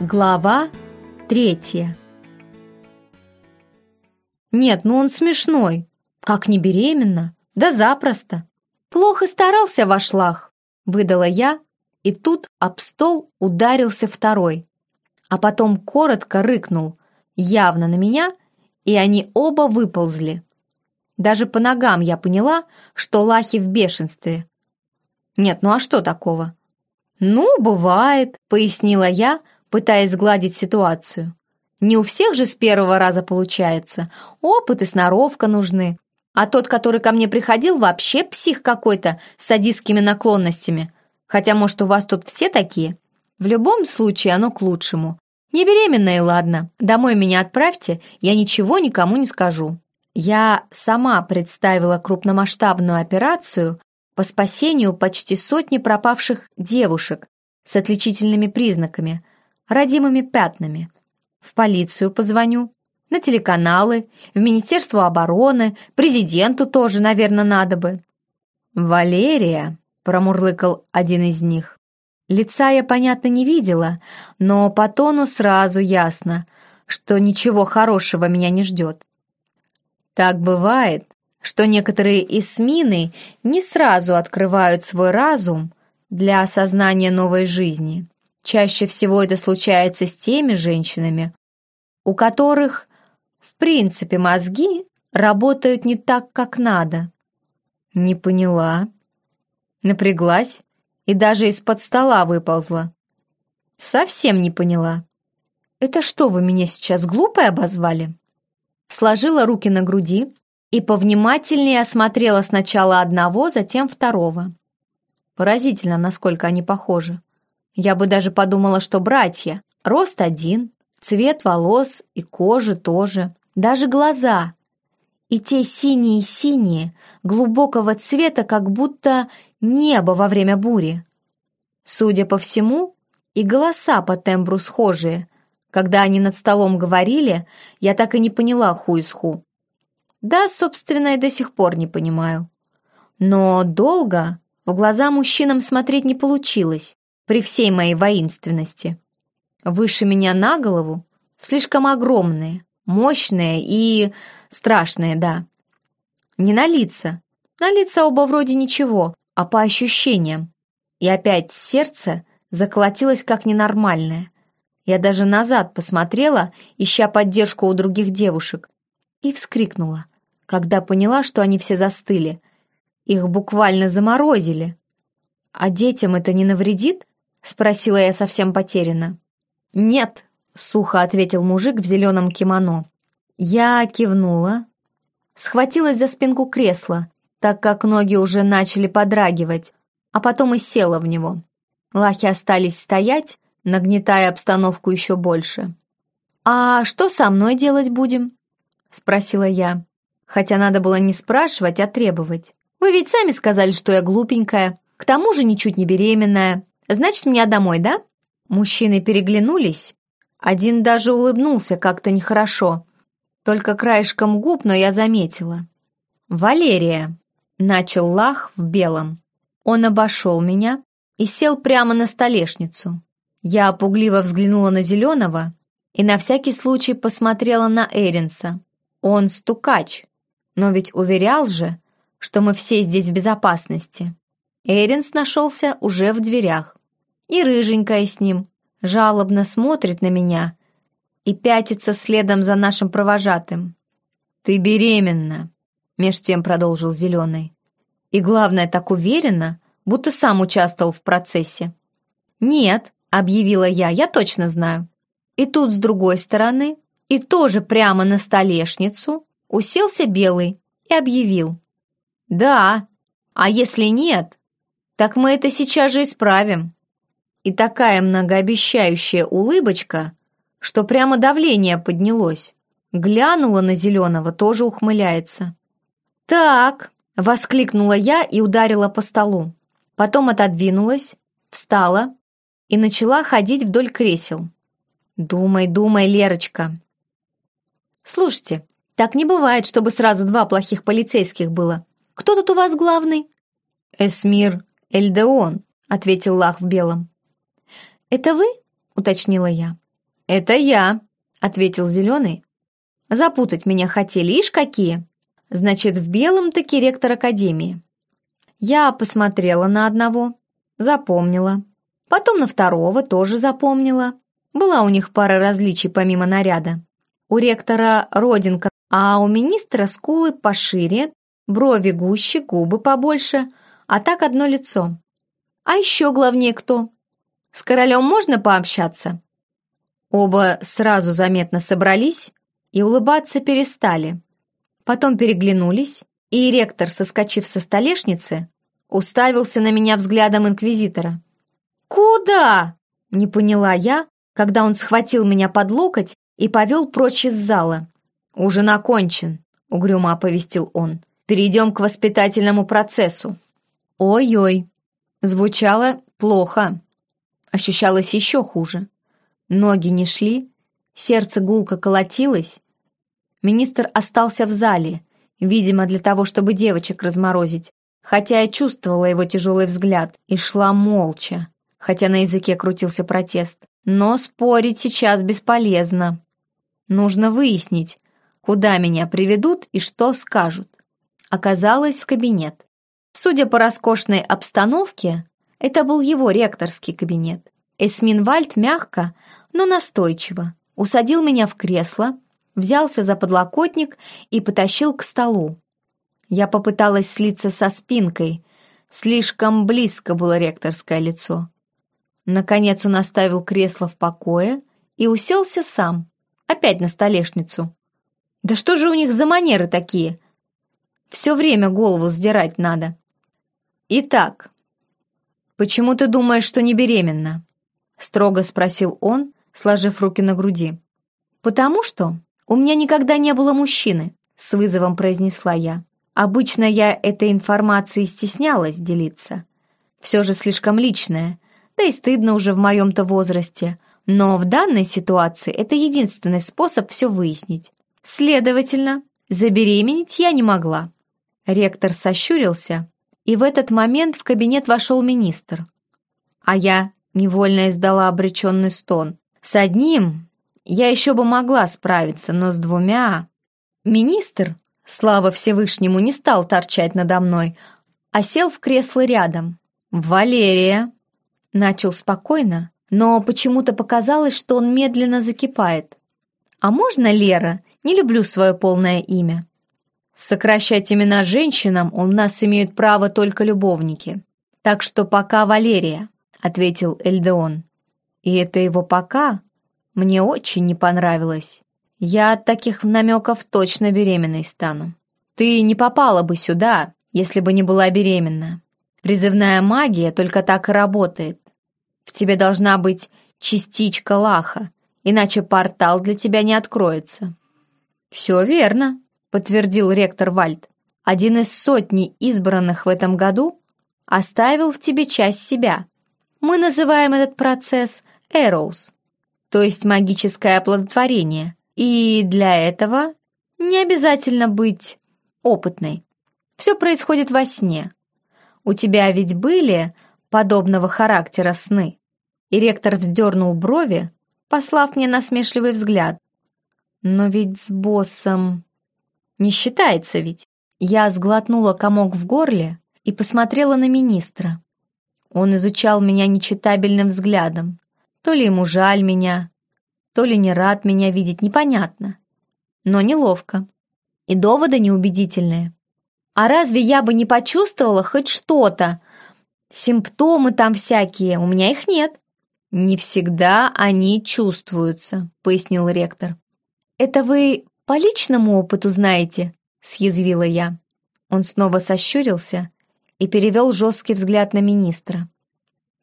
Глава третья Нет, ну он смешной. Как не беременна? Да запросто. Плохо старался ваш лах, выдала я, и тут об стол ударился второй. А потом коротко рыкнул, явно на меня, и они оба выползли. Даже по ногам я поняла, что лахи в бешенстве. Нет, ну а что такого? «Ну, бывает», — пояснила я, пытаясь сгладить ситуацию. «Не у всех же с первого раза получается. Опыт и сноровка нужны. А тот, который ко мне приходил, вообще псих какой-то с садистскими наклонностями. Хотя, может, у вас тут все такие? В любом случае, оно к лучшему. Не беременная, ладно. Домой меня отправьте, я ничего никому не скажу». Я сама представила крупномасштабную операцию по спасению почти сотни пропавших девушек с отличительными признаками, родимыми пятнами. В полицию позвоню, на телеканалы, в Министерство обороны, президенту тоже, наверное, надо бы. «Валерия», — промурлыкал один из них. Лица я, понятно, не видела, но по тону сразу ясно, что ничего хорошего меня не ждет. Так бывает, что некоторые эсмины не сразу открывают свой разум для осознания новой жизни. Чаще всего это случается с теми женщинами, у которых, в принципе, мозги работают не так, как надо. Не поняла. Напряглась и даже из-под стола выползла. Совсем не поняла. Это что, вы меня сейчас глупой обозвали? Сложила руки на груди, и повнимательнее осмотрела сначала одного, затем второго. Поразительно, насколько они похожи. Я бы даже подумала, что братья. Рост один, цвет волос и кожи тоже, даже глаза. И те синие-синие, глубокого цвета, как будто небо во время бури. Судя по всему, и голоса по тембру схожие. Когда они над столом говорили, я так и не поняла ху из ху. Да, собственно, и до сих пор не понимаю. Но долго в глаза мужчинам смотреть не получилось, при всей моей воинственности. Выше меня на голову, слишком огромные, мощные и страшные, да. Не на лица. На лица оба вроде ничего, а по ощущениям. И опять сердце заколотилось как ненормальное. Я даже назад посмотрела, ища поддержку у других девушек, и вскрикнула когда поняла, что они все застыли. Их буквально заморозили. «А детям это не навредит?» — спросила я совсем потерянно. «Нет», — сухо ответил мужик в зеленом кимоно. Я кивнула, схватилась за спинку кресла, так как ноги уже начали подрагивать, а потом и села в него. Лахи остались стоять, нагнетая обстановку еще больше. «А что со мной делать будем?» — спросила я. Хотя надо было не спрашивать, а требовать. Вы ведь сами сказали, что я глупенькая, к тому же ничуть не беременная. Значит, меня домой, да? Мужчины переглянулись. Один даже улыбнулся как-то нехорошо. Только краешком губ, но я заметила. «Валерия», — начал Лах в белом. Он обошел меня и сел прямо на столешницу. Я опугливо взглянула на Зеленого и на всякий случай посмотрела на Эринса. Он стукач, но ведь уверял же, что мы все здесь в безопасности. Эринс нашелся уже в дверях. И рыженькая с ним жалобно смотрит на меня и пятится следом за нашим провожатым. «Ты беременна», — меж тем продолжил Зеленый. «И главное, так уверенно, будто сам участвовал в процессе». «Нет», — объявила я, — «я точно знаю». И тут с другой стороны, и тоже прямо на столешницу, уселся Белый и объявил. «Да, а если нет, так мы это сейчас же исправим». И такая многообещающая улыбочка, что прямо давление поднялось. Глянула на Зеленого, тоже ухмыляется. «Так», — воскликнула я и ударила по столу. Потом отодвинулась, встала и начала ходить вдоль кресел. «Думай, думай, Лерочка». «Слушайте, так не бывает, чтобы сразу два плохих полицейских было. Кто тут у вас главный?» «Эсмир Эльдеон», — ответил Лах в белом. «Это вы?» — уточнила я. «Это я», — ответил Зеленый. «Запутать меня хотели, ишь какие? Значит, в белом таки ректор Академии». Я посмотрела на одного, запомнила. Потом на второго тоже запомнила. Была у них пара различий помимо наряда. У ректора родинка, а у министра скулы пошире, брови гуще, губы побольше, а так одно лицо. А еще главнее кто? С королем можно пообщаться? Оба сразу заметно собрались и улыбаться перестали. Потом переглянулись, и ректор, соскочив со столешницы, уставился на меня взглядом инквизитора. «Куда?» — не поняла я, когда он схватил меня под локоть и повел прочь из зала. «Ужин окончен», — угрюмо оповестил он. «Перейдем к воспитательному процессу». «Ой-ой», звучало плохо. Ощущалось еще хуже. Ноги не шли, сердце гулко колотилось. Министр остался в зале, видимо, для того, чтобы девочек разморозить, хотя я чувствовала его тяжелый взгляд и шла молча, хотя на языке крутился протест. Но спорить сейчас бесполезно. Нужно выяснить, куда меня приведут и что скажут. Оказалось, в кабинет. Судя по роскошной обстановке, это был его ректорский кабинет. Эсмин Вальд мягко, но настойчиво усадил меня в кресло, взялся за подлокотник и потащил к столу. Я попыталась слиться со спинкой, слишком близко было ректорское лицо. Наконец он оставил кресло в покое и уселся сам, опять на столешницу. Да что же у них за манеры такие? Все время голову сдирать надо. Итак, почему ты думаешь, что не беременна? Строго спросил он, сложив руки на груди. Потому что у меня никогда не было мужчины, с вызовом произнесла я. Обычно я этой информацией стеснялась делиться. Все же слишком личное, да и стыдно уже в моем-то возрасте. Но в данной ситуации это единственный способ все выяснить. Следовательно, забеременеть я не могла. Ректор сощурился, и в этот момент в кабинет вошел министр. А я невольно издала обреченный стон. С одним я еще бы могла справиться, но с двумя... Министр, слава Всевышнему, не стал торчать надо мной, а сел в кресло рядом. «Валерия!» Начал спокойно, но почему-то показалось, что он медленно закипает. «А можно Лера? Не люблю свое полное имя». Сокращать имена женщинам у нас имеют право только любовники. Так что пока Валерия, ответил Эльдеон. И это его пока мне очень не понравилось. Я от таких намеков точно беременной стану. Ты не попала бы сюда, если бы не была беременна. Призывная магия только так и работает. В тебе должна быть частичка лаха, иначе портал для тебя не откроется». «Все верно», — подтвердил ректор Вальд. «Один из сотни избранных в этом году оставил в тебе часть себя. Мы называем этот процесс Эроуз, то есть магическое оплодотворение, и для этого не обязательно быть опытной. Все происходит во сне. У тебя ведь были подобного характера сны. И ректор вздернул брови, послав мне насмешливый взгляд. Но ведь с боссом... Не считается ведь. Я сглотнула комок в горле и посмотрела на министра. Он изучал меня нечитабельным взглядом. То ли ему жаль меня, то ли не рад меня видеть, непонятно. Но неловко. И доводы неубедительные. А разве я бы не почувствовала хоть что-то, Симптомы там всякие, у меня их нет». «Не всегда они чувствуются», — пояснил ректор. «Это вы по личному опыту знаете?» — съязвила я. Он снова сощурился и перевел жесткий взгляд на министра.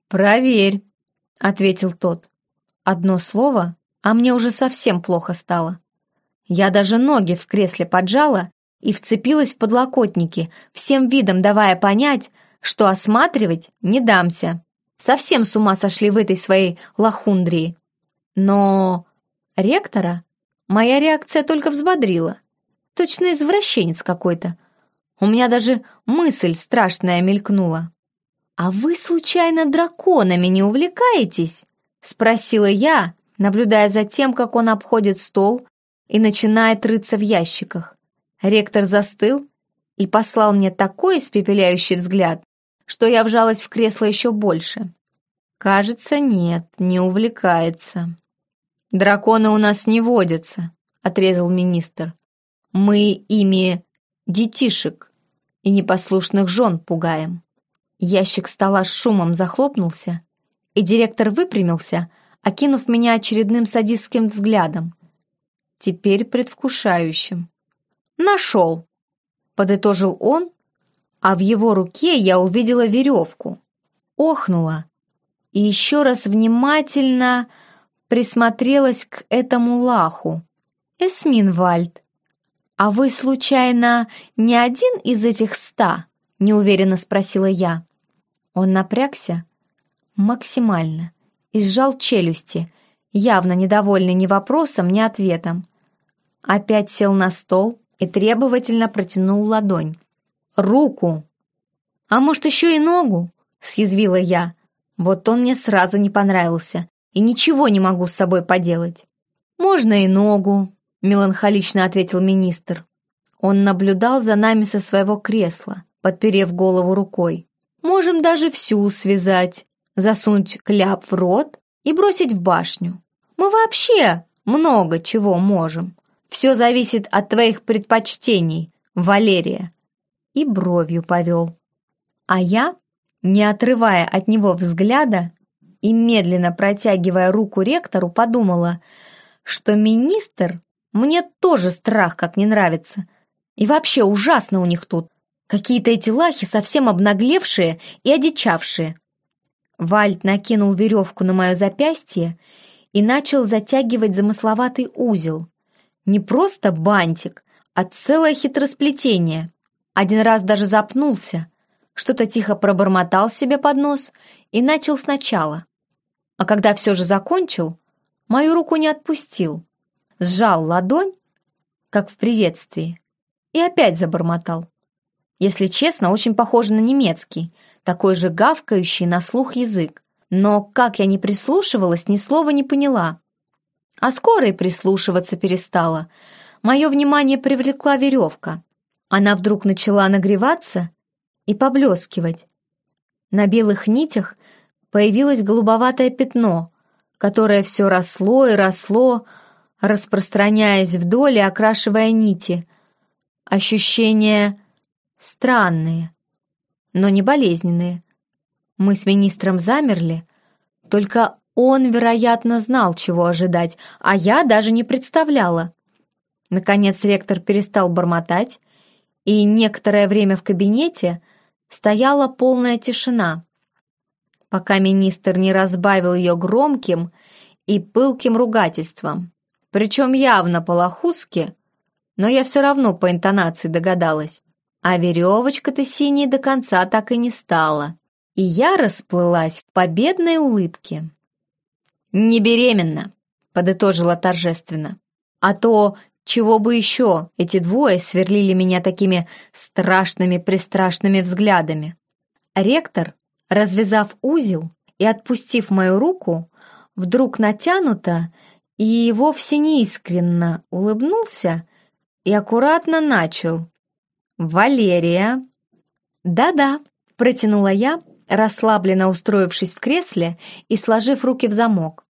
«Проверь», — ответил тот. Одно слово, а мне уже совсем плохо стало. Я даже ноги в кресле поджала и вцепилась в подлокотники, всем видом давая понять, что осматривать не дамся. Совсем с ума сошли в этой своей лохундрии. Но ректора моя реакция только взбодрила. Точно извращенец какой-то. У меня даже мысль страшная мелькнула. «А вы, случайно, драконами не увлекаетесь?» Спросила я, наблюдая за тем, как он обходит стол и начинает рыться в ящиках. Ректор застыл и послал мне такой испепеляющий взгляд, что я вжалась в кресло еще больше. Кажется, нет, не увлекается. «Драконы у нас не водятся», — отрезал министр. «Мы ими детишек и непослушных жен пугаем». Ящик стола с шумом захлопнулся, и директор выпрямился, окинув меня очередным садистским взглядом. Теперь предвкушающим. «Нашел!» — подытожил он, а в его руке я увидела веревку. Охнула и еще раз внимательно присмотрелась к этому лаху. «Эсмин Вальд, а вы, случайно, не один из этих ста?» — неуверенно спросила я. Он напрягся максимально и сжал челюсти, явно недовольный ни вопросом, ни ответом. Опять сел на стол и требовательно протянул ладонь. «Руку!» «А может, еще и ногу?» — съязвила я. Вот он мне сразу не понравился, и ничего не могу с собой поделать. «Можно и ногу», — меланхолично ответил министр. Он наблюдал за нами со своего кресла, подперев голову рукой. Можем даже всю связать, засунуть кляп в рот и бросить в башню. Мы вообще много чего можем. Все зависит от твоих предпочтений, Валерия. И бровью повел. А я, не отрывая от него взгляда и медленно протягивая руку ректору, подумала, что министр мне тоже страх как не нравится. И вообще ужасно у них тут. Какие-то эти лахи совсем обнаглевшие и одичавшие. Вальд накинул веревку на мое запястье и начал затягивать замысловатый узел. Не просто бантик, а целое хитросплетение. Один раз даже запнулся, что-то тихо пробормотал себе под нос и начал сначала. А когда все же закончил, мою руку не отпустил. Сжал ладонь, как в приветствии, и опять забормотал. Если честно, очень похоже на немецкий, такой же гавкающий на слух язык. Но, как я не прислушивалась, ни слова не поняла. А скоро и прислушиваться перестала. Мое внимание привлекла веревка. Она вдруг начала нагреваться и поблескивать. На белых нитях появилось голубоватое пятно, которое все росло и росло, распространяясь вдоль и окрашивая нити. Ощущение Странные, но не болезненные. Мы с министром замерли, только он, вероятно, знал, чего ожидать, а я даже не представляла. Наконец ректор перестал бормотать, и некоторое время в кабинете стояла полная тишина, пока министр не разбавил ее громким и пылким ругательством. Причем явно по-лохузски, но я все равно по интонации догадалась. А веревочка-то синей до конца так и не стала. И я расплылась в победной улыбке. «Не беременна», — подытожила торжественно. «А то, чего бы еще, эти двое сверлили меня такими страшными-пристрашными взглядами». Ректор, развязав узел и отпустив мою руку, вдруг натянуто и вовсе неискренно улыбнулся и аккуратно начал, «Валерия!» «Да-да», — протянула я, расслабленно устроившись в кресле и сложив руки в замок.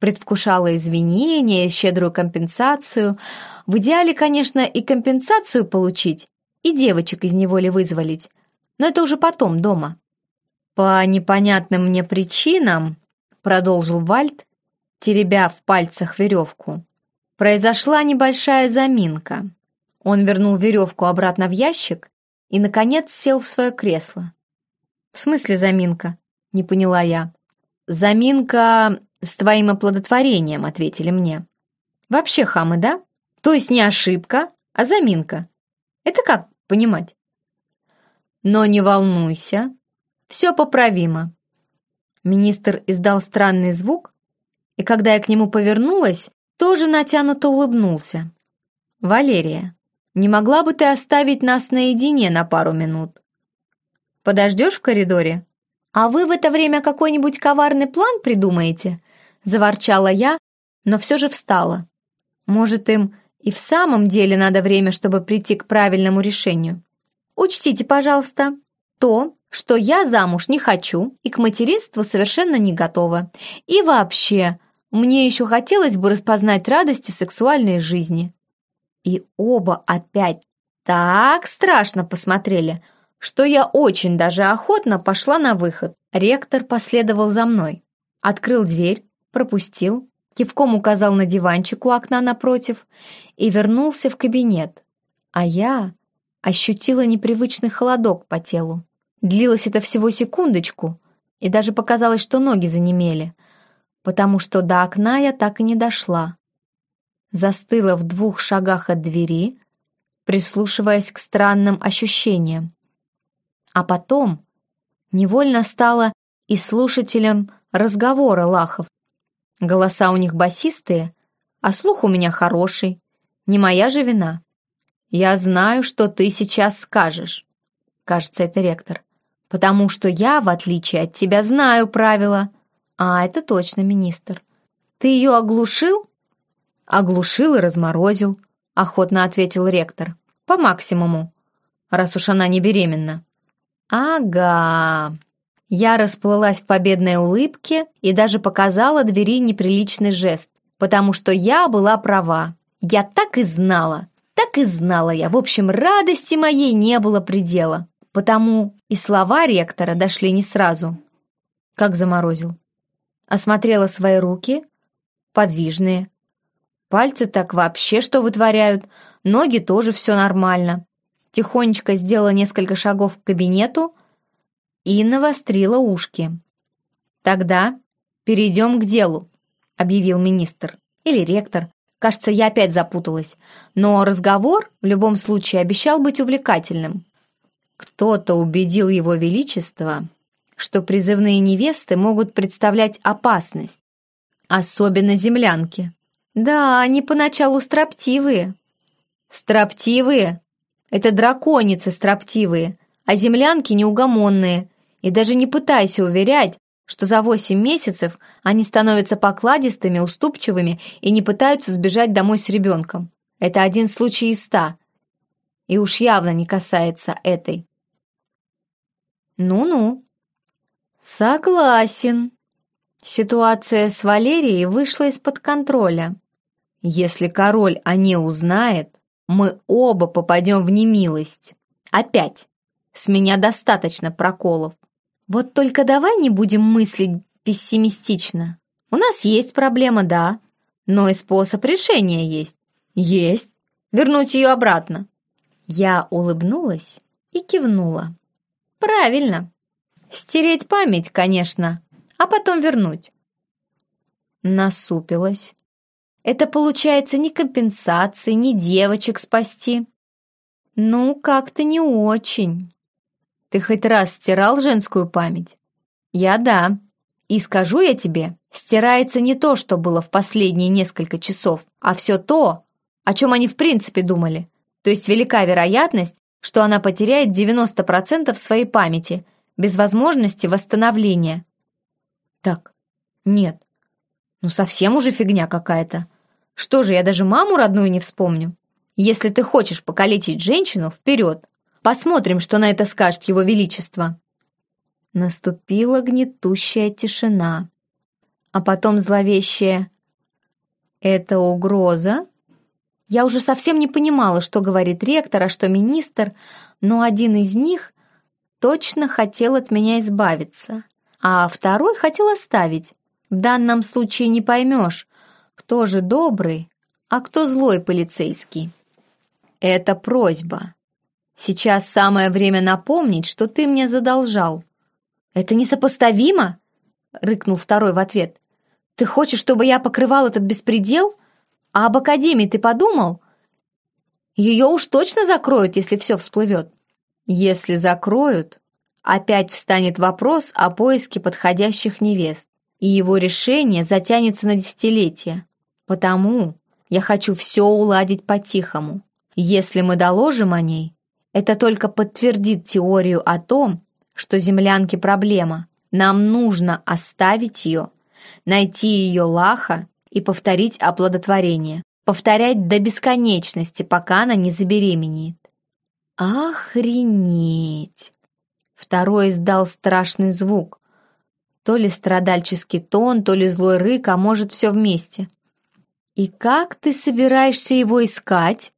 Предвкушала извинения щедрую компенсацию. В идеале, конечно, и компенсацию получить, и девочек из неволи вызволить. Но это уже потом, дома. «По непонятным мне причинам», — продолжил Вальд, теребя в пальцах веревку, «произошла небольшая заминка. Он вернул веревку обратно в ящик и, наконец, сел в свое кресло. «В смысле заминка?» — не поняла я. «Заминка с твоим оплодотворением», — ответили мне. «Вообще хамы, да? То есть не ошибка, а заминка. Это как понимать?» «Но не волнуйся, все поправимо». Министр издал странный звук, и когда я к нему повернулась, тоже натянуто улыбнулся. «Валерия, не могла бы ты оставить нас наедине на пару минут? Подождешь в коридоре? А вы в это время какой-нибудь коварный план придумаете?» Заворчала я, но все же встала. Может, им и в самом деле надо время, чтобы прийти к правильному решению. Учтите, пожалуйста, то, что я замуж не хочу и к материнству совершенно не готова. И вообще, мне еще хотелось бы распознать радости сексуальной жизни. И оба опять так страшно посмотрели, что я очень даже охотно пошла на выход. Ректор последовал за мной. Открыл дверь, пропустил, кивком указал на диванчик у окна напротив и вернулся в кабинет. А я ощутила непривычный холодок по телу. Длилось это всего секундочку, и даже показалось, что ноги занемели, потому что до окна я так и не дошла. Застыла в двух шагах от двери, прислушиваясь к странным ощущениям. А потом невольно стала и слушателем разговора лахов. Голоса у них басистые, а слух у меня хороший. Не моя же вина. Я знаю, что ты сейчас скажешь. Кажется, это ректор. Потому что я, в отличие от тебя, знаю правила. А, это точно, министр. Ты ее оглушил? Оглушил и разморозил, охотно ответил ректор. По максимуму, раз уж она не беременна. Ага. Я расплылась в победной улыбке и даже показала двери неприличный жест, потому что я была права. Я так и знала, так и знала я. В общем, радости моей не было предела. Потому и слова ректора дошли не сразу. Как заморозил. Осмотрела свои руки, подвижные. Пальцы так вообще что вытворяют, ноги тоже все нормально. Тихонечко сделала несколько шагов к кабинету и навострила ушки. «Тогда перейдем к делу», — объявил министр. Или ректор. Кажется, я опять запуталась. Но разговор в любом случае обещал быть увлекательным. Кто-то убедил его величество, что призывные невесты могут представлять опасность. Особенно землянки. Да, они поначалу строптивые. Строптивые? Это драконицы строптивые, а землянки неугомонные. И даже не пытайся уверять, что за восемь месяцев они становятся покладистыми, уступчивыми и не пытаются сбежать домой с ребенком. Это один случай из ста. И уж явно не касается этой. Ну-ну. Согласен. Ситуация с Валерией вышла из-под контроля. Если король о ней узнает, мы оба попадем в немилость. Опять. С меня достаточно проколов. Вот только давай не будем мыслить пессимистично. У нас есть проблема, да, но и способ решения есть. Есть. Вернуть ее обратно. Я улыбнулась и кивнула. Правильно. Стереть память, конечно, а потом вернуть. Насупилась. Это получается ни компенсации, ни девочек спасти. Ну, как-то не очень. Ты хоть раз стирал женскую память? Я да. И скажу я тебе, стирается не то, что было в последние несколько часов, а все то, о чем они в принципе думали. То есть велика вероятность, что она потеряет 90% своей памяти, без возможности восстановления. Так, нет, ну совсем уже фигня какая-то. Что же, я даже маму родную не вспомню? Если ты хочешь покалечить женщину, вперед. Посмотрим, что на это скажет его величество. Наступила гнетущая тишина. А потом зловещая «Это угроза?» Я уже совсем не понимала, что говорит ректор, а что министр, но один из них точно хотел от меня избавиться, а второй хотел оставить. В данном случае не поймешь, кто же добрый, а кто злой полицейский. Это просьба. Сейчас самое время напомнить, что ты мне задолжал. Это несопоставимо, рыкнул второй в ответ. Ты хочешь, чтобы я покрывал этот беспредел? А об Академии ты подумал? Ее уж точно закроют, если все всплывет. Если закроют, опять встанет вопрос о поиске подходящих невест, и его решение затянется на десятилетия. Потому я хочу все уладить по-тихому. Если мы доложим о ней, это только подтвердит теорию о том, что землянки проблема. Нам нужно оставить ее, найти ее лаха и повторить оплодотворение. Повторять до бесконечности, пока она не забеременеет. Охренеть! Второй издал страшный звук. То ли страдальческий тон, то ли злой рык, а может, все вместе. «И как ты собираешься его искать?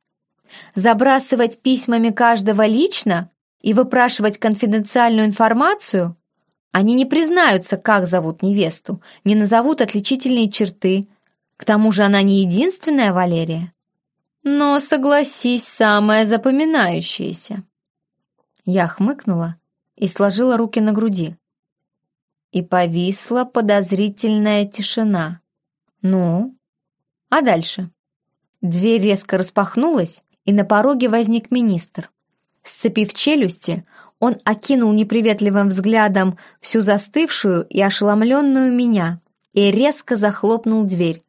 Забрасывать письмами каждого лично и выпрашивать конфиденциальную информацию? Они не признаются, как зовут невесту, не назовут отличительные черты. К тому же она не единственная Валерия. Но, согласись, самая запоминающаяся». Я хмыкнула и сложила руки на груди. И повисла подозрительная тишина. «Ну? А дальше?» Дверь резко распахнулась, и на пороге возник министр. Сцепив челюсти, он окинул неприветливым взглядом всю застывшую и ошеломленную меня и резко захлопнул дверь.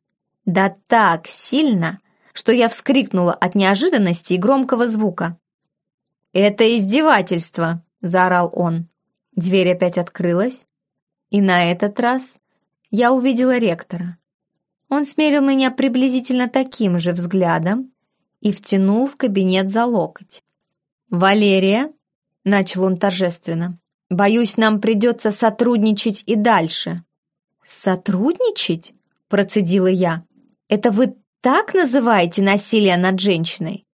Да так сильно, что я вскрикнула от неожиданности и громкого звука. «Это издевательство!» — заорал он. Дверь опять открылась, и на этот раз я увидела ректора. Он смерил меня приблизительно таким же взглядом и втянул в кабинет за локоть. «Валерия», — начал он торжественно, — «боюсь, нам придется сотрудничать и дальше». «Сотрудничать?» — процедила я. «Это вы так называете насилие над женщиной?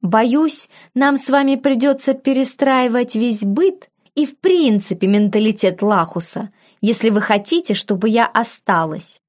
Боюсь, нам с вами придется перестраивать весь быт и в принципе менталитет Лахуса, если вы хотите, чтобы я осталась».